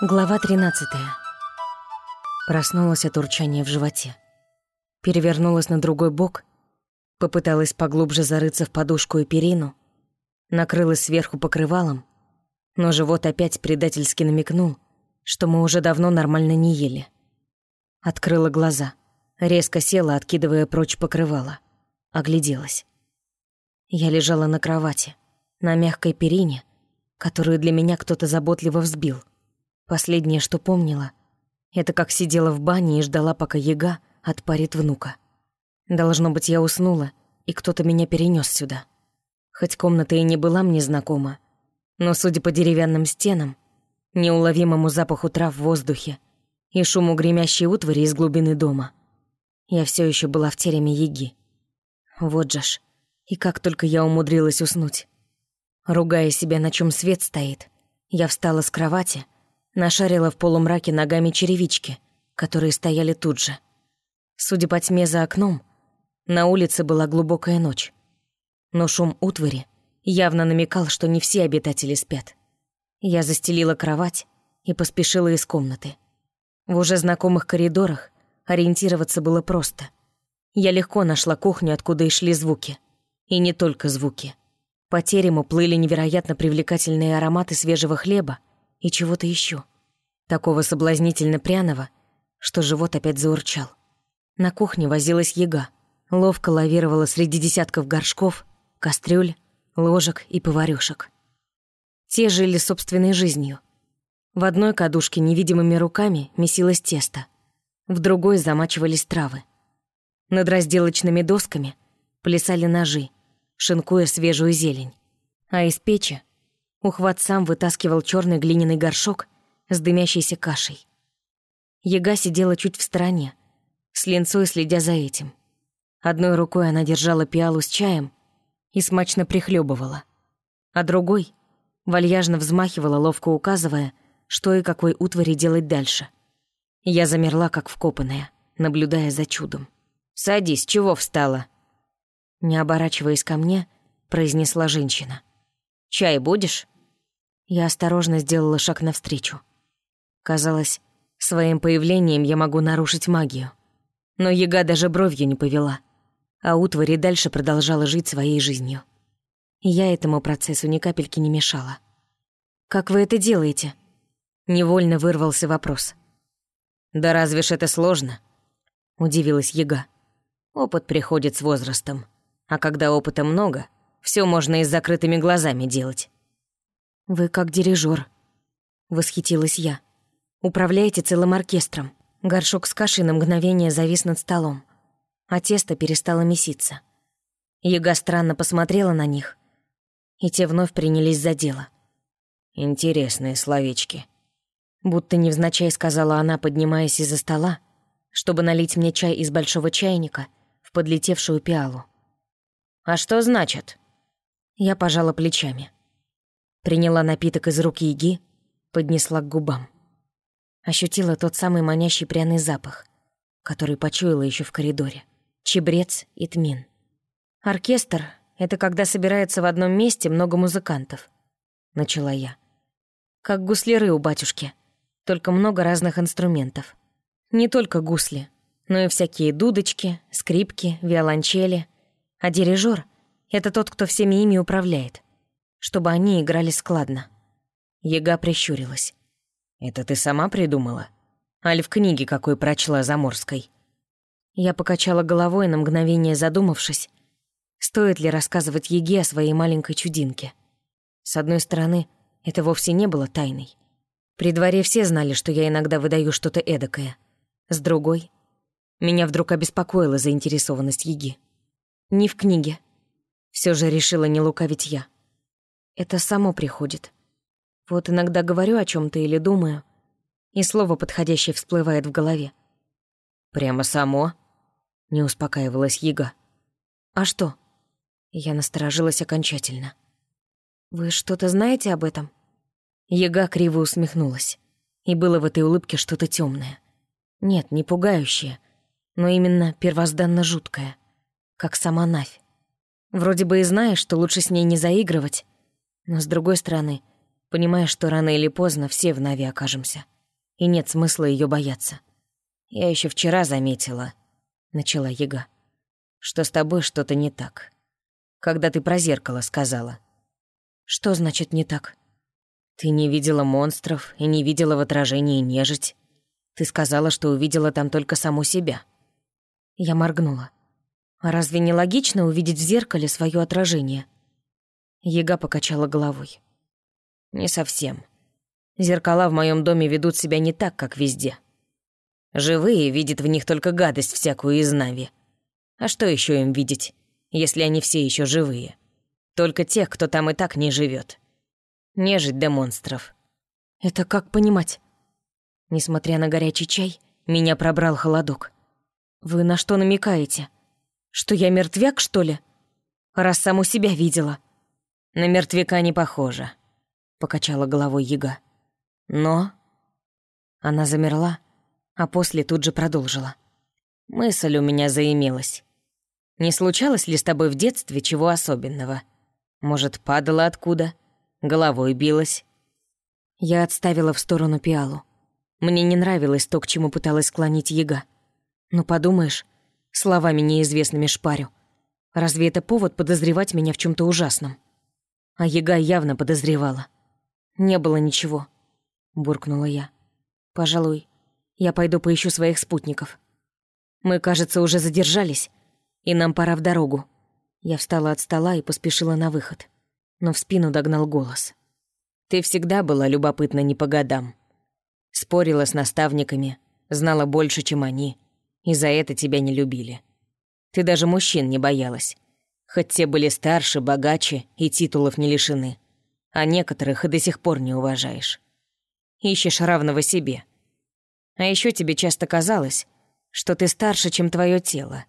Глава 13. Проснулась от урчания в животе. Перевернулась на другой бок, попыталась поглубже зарыться в подушку и перину, накрылась сверху покрывалом, но живот опять предательски намекнул, что мы уже давно нормально не ели. Открыла глаза, резко села, откидывая прочь покрывало. Огляделась. Я лежала на кровати, на мягкой перине, которую для меня кто-то заботливо взбил. Последнее, что помнила, это как сидела в бане и ждала, пока яга отпарит внука. Должно быть, я уснула, и кто-то меня перенес сюда. Хоть комната и не была мне знакома, но, судя по деревянным стенам, неуловимому запаху трав в воздухе и шуму гремящей утвари из глубины дома, я все еще была в тереме яги. Вот же ж, и как только я умудрилась уснуть. Ругая себя, на чем свет стоит, я встала с кровати — Нашарила в полумраке ногами черевички, которые стояли тут же. Судя по тьме за окном, на улице была глубокая ночь. Но шум утвари явно намекал, что не все обитатели спят. Я застелила кровать и поспешила из комнаты. В уже знакомых коридорах ориентироваться было просто. Я легко нашла кухню, откуда и шли звуки. И не только звуки. По терему плыли невероятно привлекательные ароматы свежего хлеба и чего-то еще, Такого соблазнительно пряного, что живот опять заурчал. На кухне возилась яга, ловко лавировала среди десятков горшков, кастрюль, ложек и поварёшек. Те жили собственной жизнью. В одной кадушке невидимыми руками месилось тесто, в другой замачивались травы. Над разделочными досками плясали ножи, шинкуя свежую зелень. А из печи Ухват сам вытаскивал черный глиняный горшок с дымящейся кашей. Яга сидела чуть в стороне, с линцой следя за этим. Одной рукой она держала пиалу с чаем и смачно прихлебывала, а другой вальяжно взмахивала, ловко указывая, что и какой утвари делать дальше. Я замерла, как вкопанная, наблюдая за чудом. «Садись, чего встала?» Не оборачиваясь ко мне, произнесла женщина. «Чай будешь?» Я осторожно сделала шаг навстречу. Казалось, своим появлением я могу нарушить магию. Но яга даже бровью не повела, а утварь и дальше продолжала жить своей жизнью. Я этому процессу ни капельки не мешала. «Как вы это делаете?» Невольно вырвался вопрос. «Да разве ж это сложно?» Удивилась яга. «Опыт приходит с возрастом, а когда опыта много, все можно и с закрытыми глазами делать». «Вы как дирижер, восхитилась я. «Управляете целым оркестром». Горшок с кашей на мгновение завис над столом, а тесто перестало меситься. Яга странно посмотрела на них, и те вновь принялись за дело. «Интересные словечки», будто невзначай сказала она, поднимаясь из-за стола, чтобы налить мне чай из большого чайника в подлетевшую пиалу. «А что значит?» Я пожала плечами. Приняла напиток из рук Яги, поднесла к губам. Ощутила тот самый манящий пряный запах, который почуяла еще в коридоре. Чебрец и тмин. Оркестр — это когда собирается в одном месте много музыкантов. Начала я. Как гусляры у батюшки, только много разных инструментов. Не только гусли, но и всякие дудочки, скрипки, виолончели. А дирижер — это тот, кто всеми ими управляет чтобы они играли складно. Ега прищурилась. «Это ты сама придумала? Аль в книге какой прочла Заморской?» Я покачала головой на мгновение задумавшись, стоит ли рассказывать Еге о своей маленькой чудинке. С одной стороны, это вовсе не было тайной. При дворе все знали, что я иногда выдаю что-то эдакое. С другой, меня вдруг обеспокоила заинтересованность Еги. Не в книге. Все же решила не лукавить я. Это само приходит. Вот иногда говорю о чем то или думаю, и слово подходящее всплывает в голове. «Прямо само?» — не успокаивалась Яга. «А что?» Я насторожилась окончательно. «Вы что-то знаете об этом?» Яга криво усмехнулась. И было в этой улыбке что-то темное. Нет, не пугающее, но именно первозданно жуткое. Как сама Навь. Вроде бы и знаешь, что лучше с ней не заигрывать, но с другой стороны, понимая, что рано или поздно все в Нави окажемся, и нет смысла ее бояться. Я еще вчера заметила, начала Яга, что с тобой что-то не так. Когда ты про зеркало сказала. Что значит не так? Ты не видела монстров и не видела в отражении нежить. Ты сказала, что увидела там только саму себя. Я моргнула. Разве не логично увидеть в зеркале свое отражение? Ега покачала головой. Не совсем. Зеркала в моем доме ведут себя не так, как везде. Живые видят в них только гадость всякую из Нави. А что еще им видеть, если они все еще живые? Только тех, кто там и так не живет. Нежить до монстров. Это как понимать? Несмотря на горячий чай, меня пробрал холодок. Вы на что намекаете? Что я мертвяк, что ли? Раз саму себя видела. На мертвяка не похоже, покачала головой Яга. Но... Она замерла, а после тут же продолжила. Мысль у меня заимелась. Не случалось ли с тобой в детстве чего особенного? Может, падала откуда? Головой билась? Я отставила в сторону пиалу. Мне не нравилось то, к чему пыталась склонить Яга. Ну, подумаешь, словами неизвестными шпарю. Разве это повод подозревать меня в чем то ужасном? А Яга явно подозревала. «Не было ничего», — буркнула я. «Пожалуй, я пойду поищу своих спутников. Мы, кажется, уже задержались, и нам пора в дорогу». Я встала от стола и поспешила на выход, но в спину догнал голос. «Ты всегда была любопытна не по годам. Спорила с наставниками, знала больше, чем они, и за это тебя не любили. Ты даже мужчин не боялась. Хоть те были старше, богаче и титулов не лишены. А некоторых и до сих пор не уважаешь. Ищешь равного себе. А еще тебе часто казалось, что ты старше, чем твое тело.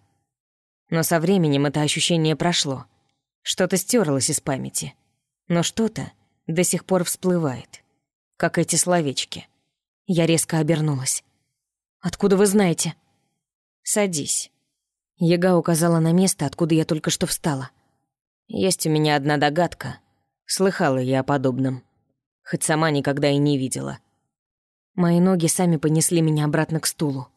Но со временем это ощущение прошло. Что-то стерлось из памяти. Но что-то до сих пор всплывает. Как эти словечки. Я резко обернулась. «Откуда вы знаете?» «Садись». Яга указала на место, откуда я только что встала. «Есть у меня одна догадка. Слыхала я о подобном. Хоть сама никогда и не видела». Мои ноги сами понесли меня обратно к стулу.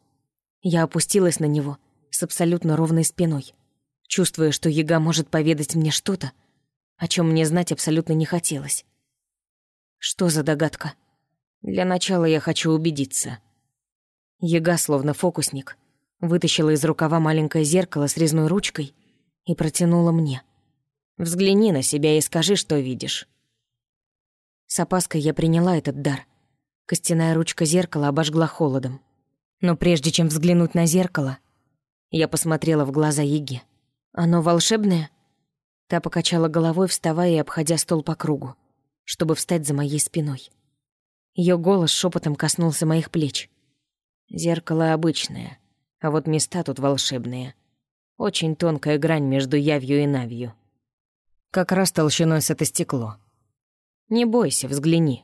Я опустилась на него с абсолютно ровной спиной, чувствуя, что Яга может поведать мне что-то, о чем мне знать абсолютно не хотелось. Что за догадка? Для начала я хочу убедиться. Яга, словно фокусник, вытащила из рукава маленькое зеркало с резной ручкой и протянула мне. «Взгляни на себя и скажи, что видишь». С опаской я приняла этот дар. Костяная ручка зеркала обожгла холодом. Но прежде чем взглянуть на зеркало, я посмотрела в глаза Еге. «Оно волшебное?» Та покачала головой, вставая и обходя стол по кругу, чтобы встать за моей спиной. Ее голос шепотом коснулся моих плеч. «Зеркало обычное, а вот места тут волшебные. Очень тонкая грань между явью и навью. Как раз толщиной с это стекло. Не бойся, взгляни.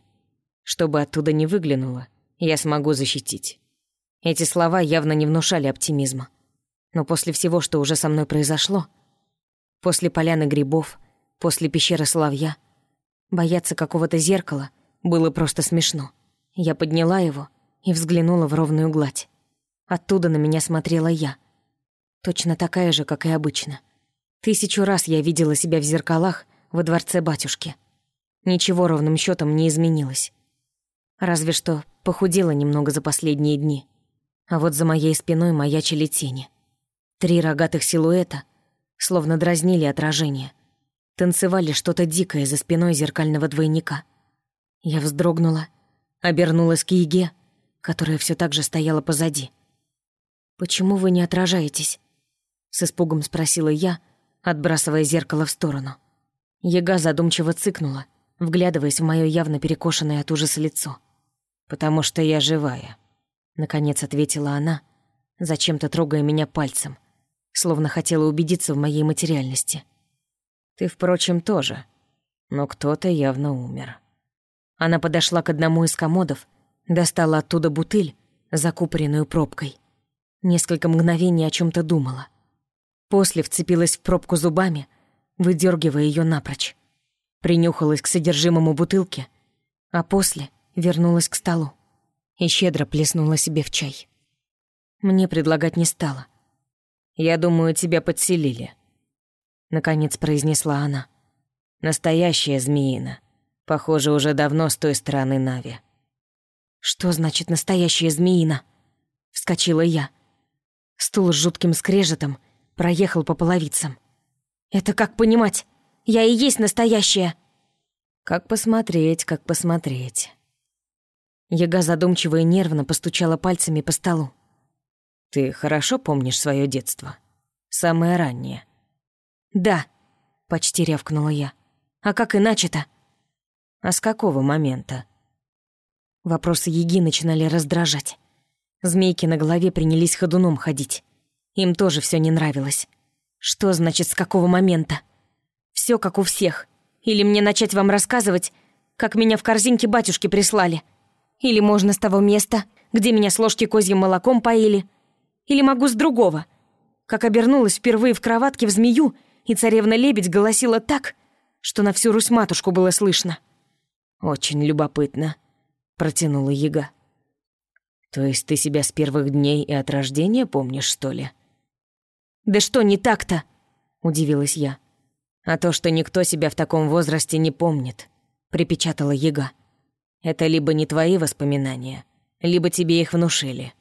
Чтобы оттуда не выглянуло, я смогу защитить. Эти слова явно не внушали оптимизма. Но после всего, что уже со мной произошло, после поляны грибов, после пещеры Соловья, бояться какого-то зеркала было просто смешно. Я подняла его и взглянула в ровную гладь. Оттуда на меня смотрела я. Точно такая же, как и обычно. Тысячу раз я видела себя в зеркалах во дворце батюшки. Ничего ровным счетом не изменилось. Разве что похудела немного за последние дни. А вот за моей спиной маячили тени. Три рогатых силуэта словно дразнили отражение. Танцевали что-то дикое за спиной зеркального двойника. Я вздрогнула, обернулась к Еге, которая все так же стояла позади. «Почему вы не отражаетесь?» С испугом спросила я, отбрасывая зеркало в сторону. Яга задумчиво цыкнула, вглядываясь в моё явно перекошенное от ужаса лицо. «Потому что я живая», — наконец ответила она, зачем-то трогая меня пальцем, словно хотела убедиться в моей материальности. «Ты, впрочем, тоже, но кто-то явно умер». Она подошла к одному из комодов, достала оттуда бутыль, закупоренную пробкой — Несколько мгновений о чем то думала. После вцепилась в пробку зубами, выдергивая ее напрочь. Принюхалась к содержимому бутылки А после вернулась к столу и щедро плеснула себе в чай. Мне предлагать не стала. «Я думаю, тебя подселили», — наконец произнесла она. «Настоящая змеина. Похоже, уже давно с той стороны Нави». «Что значит настоящая змеина?» — вскочила я. Стул с жутким скрежетом проехал по половицам. «Это как понимать? Я и есть настоящая!» «Как посмотреть, как посмотреть». Яга задумчиво и нервно постучала пальцами по столу. «Ты хорошо помнишь свое детство? Самое раннее?» «Да», — почти рявкнула я. «А как иначе-то?» «А с какого момента?» Вопросы Яги начинали раздражать. Змейки на голове принялись ходуном ходить. Им тоже все не нравилось. Что значит с какого момента? Все как у всех. Или мне начать вам рассказывать, как меня в корзинке батюшки прислали? Или можно с того места, где меня с ложки козьим молоком поили? Или могу с другого? Как обернулась впервые в кроватке в змею, и царевна-лебедь голосила так, что на всю Русь-матушку было слышно. «Очень любопытно», — протянула яга. «То есть ты себя с первых дней и от рождения помнишь, что ли?» «Да что не так-то?» — удивилась я. «А то, что никто себя в таком возрасте не помнит», — припечатала яга. «Это либо не твои воспоминания, либо тебе их внушили.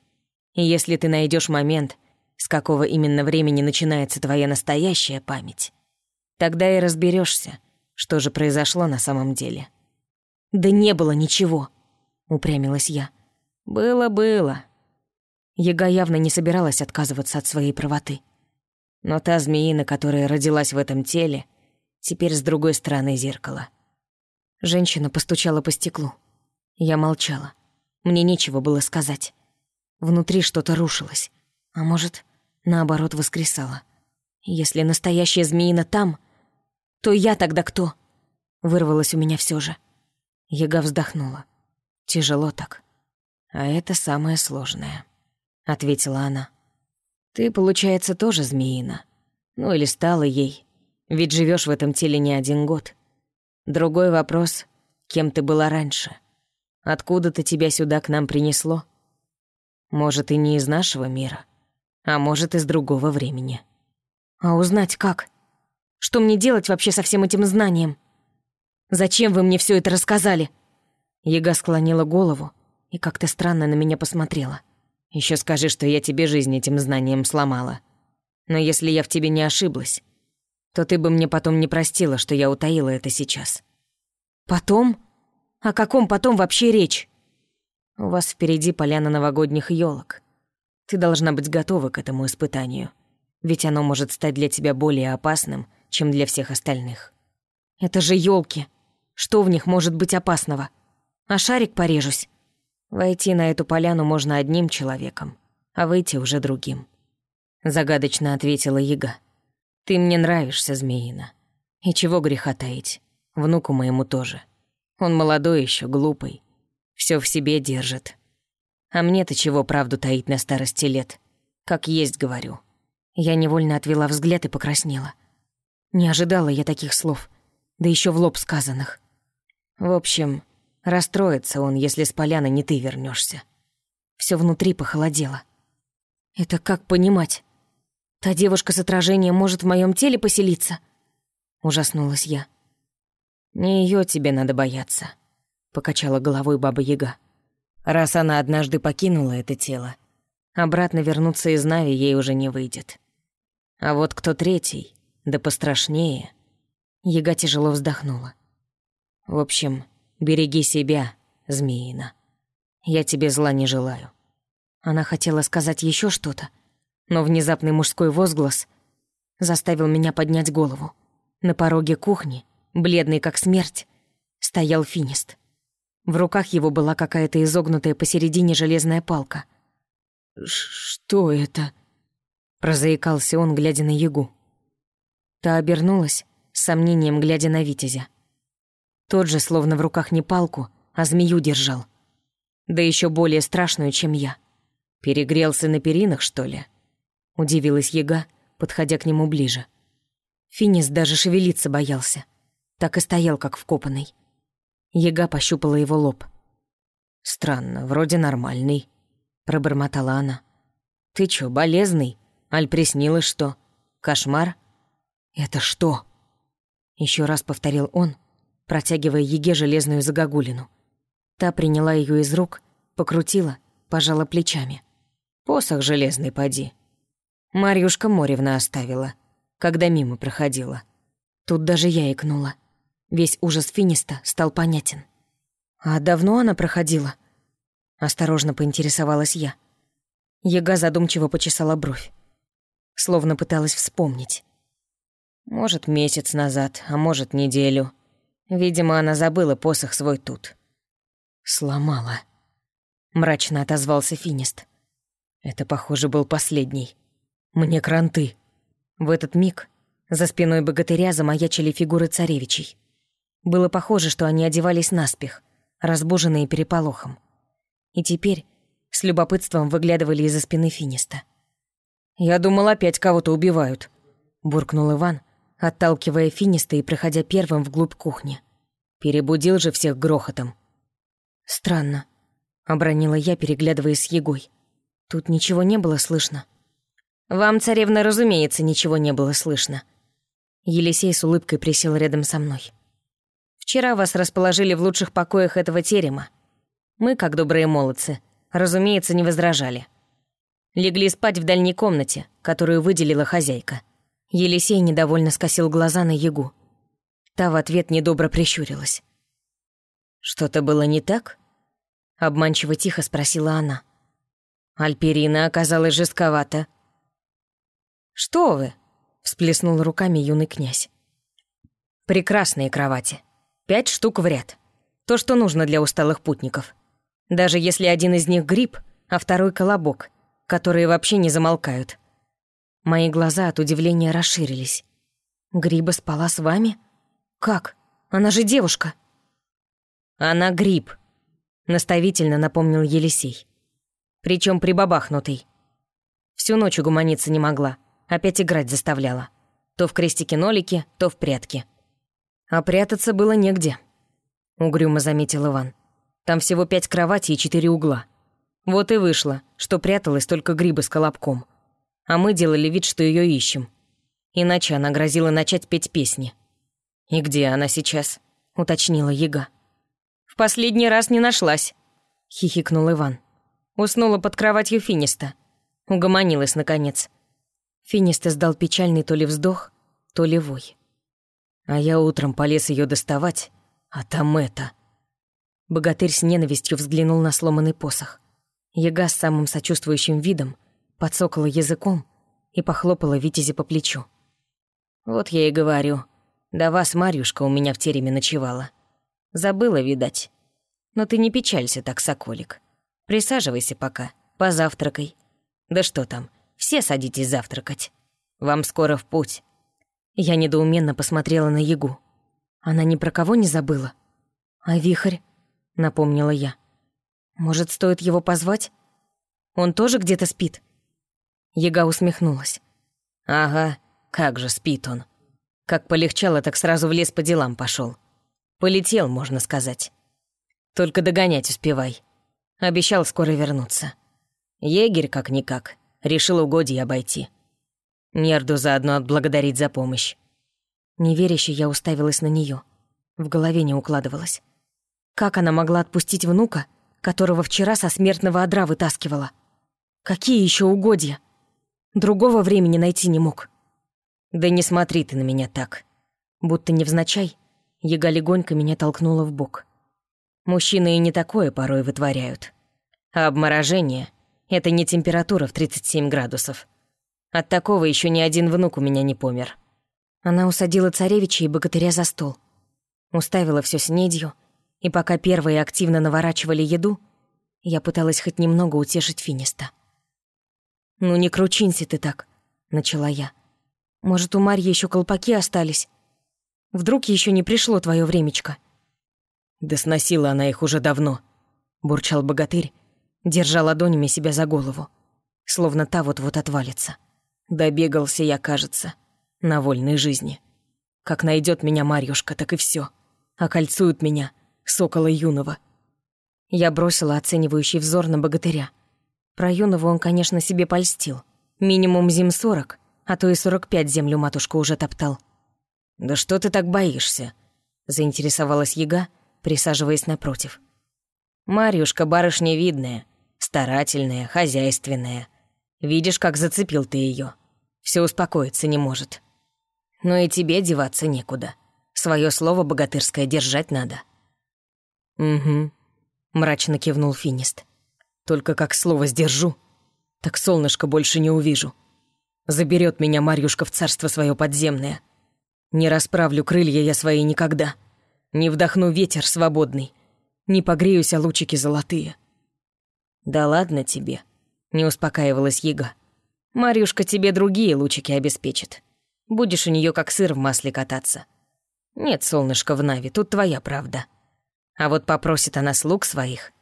И если ты найдешь момент, с какого именно времени начинается твоя настоящая память, тогда и разберешься, что же произошло на самом деле». «Да не было ничего», — упрямилась я. «Было-было». Яга явно не собиралась отказываться от своей правоты. Но та змеина, которая родилась в этом теле, теперь с другой стороны зеркала. Женщина постучала по стеклу. Я молчала. Мне нечего было сказать. Внутри что-то рушилось. А может, наоборот, воскресало. Если настоящая змеина там, то я тогда кто? Вырвалось у меня все же. Яга вздохнула. Тяжело так. А это самое сложное, ответила она. Ты, получается, тоже змеина. Ну или стала ей. Ведь живешь в этом теле не один год. Другой вопрос, кем ты была раньше? Откуда-то тебя сюда к нам принесло? Может, и не из нашего мира, а может, из другого времени. А узнать как? Что мне делать вообще со всем этим знанием? Зачем вы мне все это рассказали?» Яга склонила голову и как-то странно на меня посмотрела. Еще скажи, что я тебе жизнь этим знанием сломала. Но если я в тебе не ошиблась, то ты бы мне потом не простила, что я утаила это сейчас». «Потом? О каком потом вообще речь?» «У вас впереди поляна новогодних елок. Ты должна быть готова к этому испытанию, ведь оно может стать для тебя более опасным, чем для всех остальных». «Это же елки. Что в них может быть опасного? А шарик порежусь?» «Войти на эту поляну можно одним человеком, а выйти уже другим», — загадочно ответила Яга. «Ты мне нравишься, Змеина. И чего греха таить, внуку моему тоже. Он молодой еще, глупый, все в себе держит. А мне-то чего правду таить на старости лет? Как есть говорю». Я невольно отвела взгляд и покраснела. Не ожидала я таких слов, да еще в лоб сказанных. В общем, расстроится он, если с поляны не ты вернешься. Все внутри похолодело. Это как понимать? Та девушка с отражением может в моем теле поселиться? Ужаснулась я. Не ее тебе надо бояться, покачала головой баба Яга. Раз она однажды покинула это тело, обратно вернуться из Нави ей уже не выйдет. А вот кто третий, да пострашнее. Яга тяжело вздохнула. В общем, береги себя, змеина. Я тебе зла не желаю. Она хотела сказать еще что-то, но внезапный мужской возглас заставил меня поднять голову. На пороге кухни, бледный как смерть, стоял финист. В руках его была какая-то изогнутая посередине железная палка. «Что это?» — прозаикался он, глядя на Ягу. Та обернулась, с сомнением глядя на Витязя. Тот же, словно в руках не палку, а змею держал. Да еще более страшную, чем я. «Перегрелся на перинах, что ли?» Удивилась Яга, подходя к нему ближе. Финис даже шевелиться боялся. Так и стоял, как вкопанный. Ега пощупала его лоб. «Странно, вроде нормальный», — пробормотала она. «Ты чё, болезный? Аль приснилось что? Кошмар?» «Это что?» Еще раз повторил он, протягивая Еге железную загогулину. Та приняла ее из рук, покрутила, пожала плечами. «Посох железный, поди». Марьюшка Моревна оставила, когда мимо проходила. Тут даже я икнула. Весь ужас Финиста стал понятен. «А давно она проходила?» Осторожно поинтересовалась я. Яга задумчиво почесала бровь. Словно пыталась вспомнить. Может, месяц назад, а может, неделю. Видимо, она забыла посох свой тут. «Сломала», — мрачно отозвался Финист. Это, похоже, был последний. Мне кранты. В этот миг за спиной богатыря замаячили фигуры царевичей. Было похоже, что они одевались наспех, разбуженные переполохом. И теперь с любопытством выглядывали из-за спины Финиста. «Я думал, опять кого-то убивают», — буркнул Иван, отталкивая Финиста и проходя первым вглубь кухни. Перебудил же всех грохотом. «Странно», — обронила я, переглядываясь с Егой. «Тут ничего не было слышно». «Вам, царевна, разумеется, ничего не было слышно». Елисей с улыбкой присел рядом со мной. «Вчера вас расположили в лучших покоях этого терема. Мы, как добрые молодцы, разумеется, не возражали. Легли спать в дальней комнате, которую выделила хозяйка. Елисей недовольно скосил глаза на Ягу. Та в ответ недобро прищурилась. «Что-то было не так?» Обманчиво тихо спросила она. Альперина оказалась жестковата. «Что вы?» — всплеснул руками юный князь. «Прекрасные кровати. Пять штук в ряд. То, что нужно для усталых путников. Даже если один из них гриб, а второй колобок, которые вообще не замолкают. Мои глаза от удивления расширились. «Гриба спала с вами? Как? Она же девушка!» «Она гриб», — наставительно напомнил Елисей. Причем прибабахнутый. Всю ночь угомониться не могла, опять играть заставляла. То в крестике-нолике, то в прятки. А прятаться было негде, — угрюмо заметил Иван. Там всего пять кроватей и четыре угла. Вот и вышло, что пряталась только гриба с колобком — а мы делали вид, что ее ищем. Иначе она грозила начать петь песни. «И где она сейчас?» — уточнила Яга. «В последний раз не нашлась», — хихикнул Иван. Уснула под кроватью Финиста. Угомонилась, наконец. Финист издал печальный то ли вздох, то ли вой. А я утром полез ее доставать, а там это. Богатырь с ненавистью взглянул на сломанный посох. Яга с самым сочувствующим видом — подсокала языком и похлопала Витязи по плечу. «Вот я и говорю, да вас Марьюшка у меня в тереме ночевала. Забыла, видать. Но ты не печалься так, соколик. Присаживайся пока, позавтракай. Да что там, все садитесь завтракать. Вам скоро в путь». Я недоуменно посмотрела на Ягу. Она ни про кого не забыла. «А вихрь?» — напомнила я. «Может, стоит его позвать? Он тоже где-то спит?» Яга усмехнулась. «Ага, как же спит он. Как полегчало, так сразу в лес по делам пошел. Полетел, можно сказать. Только догонять успевай. Обещал скоро вернуться. Егерь, как-никак, решил угодье обойти. Нерду заодно отблагодарить за помощь. Неверяще я уставилась на нее. В голове не укладывалось. Как она могла отпустить внука, которого вчера со смертного одра вытаскивала? Какие еще угодья? Другого времени найти не мог. Да не смотри ты на меня так. Будто невзначай, яга легонько меня толкнула в бок. Мужчины и не такое порой вытворяют. А обморожение — это не температура в 37 градусов. От такого еще ни один внук у меня не помер. Она усадила царевича и богатыря за стол. Уставила все с недью, и пока первые активно наворачивали еду, я пыталась хоть немного утешить Финиста. «Ну не кручинься ты так», — начала я. «Может, у Марьи еще колпаки остались? Вдруг еще не пришло твое времечко?» «Да сносила она их уже давно», — бурчал богатырь, держа ладонями себя за голову, словно та вот-вот отвалится. Добегался я, кажется, на вольной жизни. Как найдет меня Марьюшка, так и все. Окольцует меня, сокола юного. Я бросила оценивающий взор на богатыря. Про юного он, конечно, себе польстил. Минимум зим сорок, а то и сорок пять землю матушка уже топтал. «Да что ты так боишься?» — заинтересовалась яга, присаживаясь напротив. «Марьюшка барышня видная, старательная, хозяйственная. Видишь, как зацепил ты ее. Все успокоиться не может. Но и тебе деваться некуда. Свое слово богатырское держать надо». «Угу», — мрачно кивнул Финист. «Только как слово сдержу, так солнышко больше не увижу. Заберет меня Марьюшка в царство свое подземное. Не расправлю крылья я свои никогда. Не вдохну ветер свободный. Не погреюсь о лучики золотые». «Да ладно тебе», — не успокаивалась Яга. «Марьюшка тебе другие лучики обеспечит. Будешь у нее как сыр в масле кататься. Нет, солнышко в Нави, тут твоя правда. А вот попросит она слуг своих,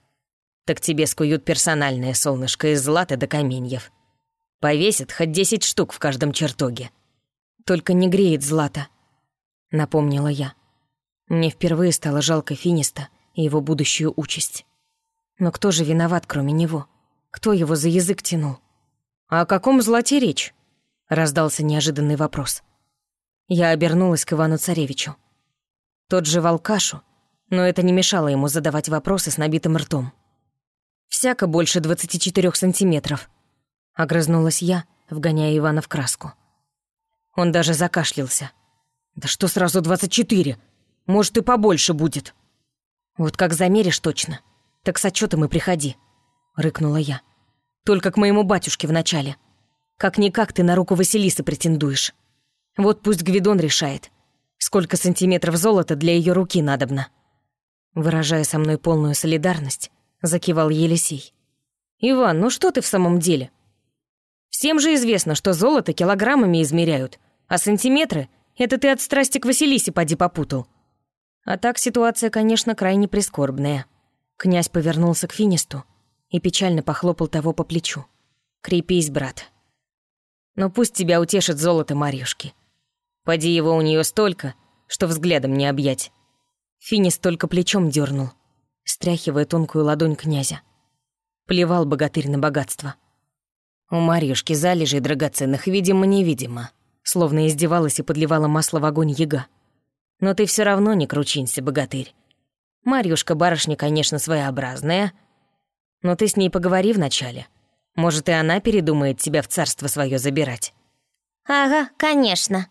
так тебе скуют персональное солнышко из злата до каменьев. Повесят хоть десять штук в каждом чертоге. Только не греет злато, напомнила я. Мне впервые стало жалко Финиста и его будущую участь. Но кто же виноват, кроме него? Кто его за язык тянул? «А о каком злате речь?» — раздался неожиданный вопрос. Я обернулась к Ивану-Царевичу. Тот жевал кашу, но это не мешало ему задавать вопросы с набитым ртом. «Всяко больше двадцати четырех сантиметров», — огрызнулась я, вгоняя Ивана в краску. Он даже закашлялся. «Да что сразу двадцать четыре? Может, и побольше будет». «Вот как замеришь точно, так с отчетом и приходи», — рыкнула я. «Только к моему батюшке вначале. Как-никак ты на руку Василисы претендуешь. Вот пусть Гвидон решает, сколько сантиметров золота для ее руки надобно». Выражая со мной полную солидарность, закивал Елисей. «Иван, ну что ты в самом деле? Всем же известно, что золото килограммами измеряют, а сантиметры — это ты от страсти к Василисе поди попутал. А так ситуация, конечно, крайне прискорбная». Князь повернулся к Финисту и печально похлопал того по плечу. «Крепись, брат. Но пусть тебя утешит золото Марьюшки. Поди его у нее столько, что взглядом не объять». Финист только плечом дернул, стряхивая тонкую ладонь князя. Плевал богатырь на богатство. У Марьюшки залежей драгоценных видимо-невидимо, словно издевалась и подливала масло в огонь яга. Но ты все равно не кручинься, богатырь. Марьюшка барышня, конечно, своеобразная, но ты с ней поговори вначале. Может, и она передумает тебя в царство свое забирать. Ага, конечно.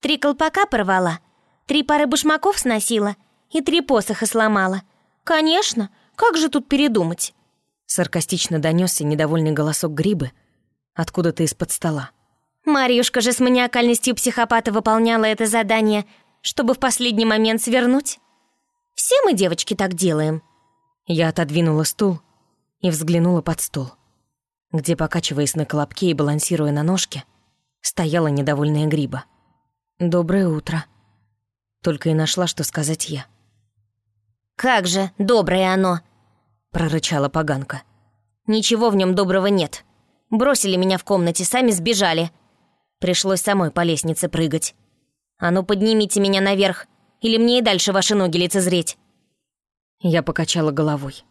Три колпака порвала, три пары башмаков сносила и три посоха сломала. Конечно, как же тут передумать? Саркастично донесся недовольный голосок Грибы откуда-то из-под стола. Марьюшка же с маниакальностью психопата выполняла это задание чтобы в последний момент свернуть. Все мы, девочки, так делаем». Я отодвинула стул и взглянула под стол, где, покачиваясь на колобке и балансируя на ножке, стояла недовольная гриба. «Доброе утро». Только и нашла, что сказать я. «Как же доброе оно!» — прорычала поганка. «Ничего в нем доброго нет. Бросили меня в комнате, сами сбежали. Пришлось самой по лестнице прыгать. «А ну поднимите меня наверх, или мне и дальше ваши ноги лицезреть!» Я покачала головой.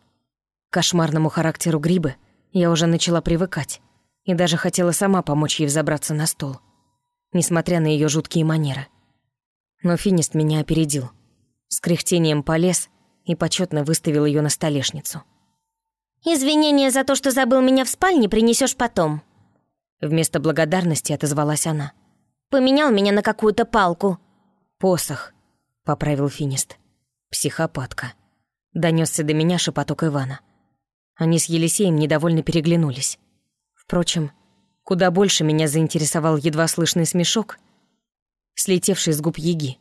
К кошмарному характеру грибы я уже начала привыкать и даже хотела сама помочь ей взобраться на стол, несмотря на ее жуткие манеры. Но финист меня опередил. С кряхтением полез и почетно выставил ее на столешницу. «Извинения за то, что забыл меня в спальне, принесешь потом». Вместо благодарности отозвалась она. Поменял меня на какую-то палку». «Посох», — поправил Финист. «Психопатка». Донесся до меня шепоток Ивана. Они с Елисеем недовольно переглянулись. Впрочем, куда больше меня заинтересовал едва слышный смешок, слетевший с губ Еги.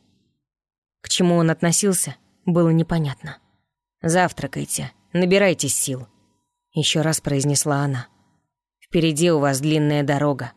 К чему он относился, было непонятно. «Завтракайте, набирайтесь сил», — еще раз произнесла она. «Впереди у вас длинная дорога.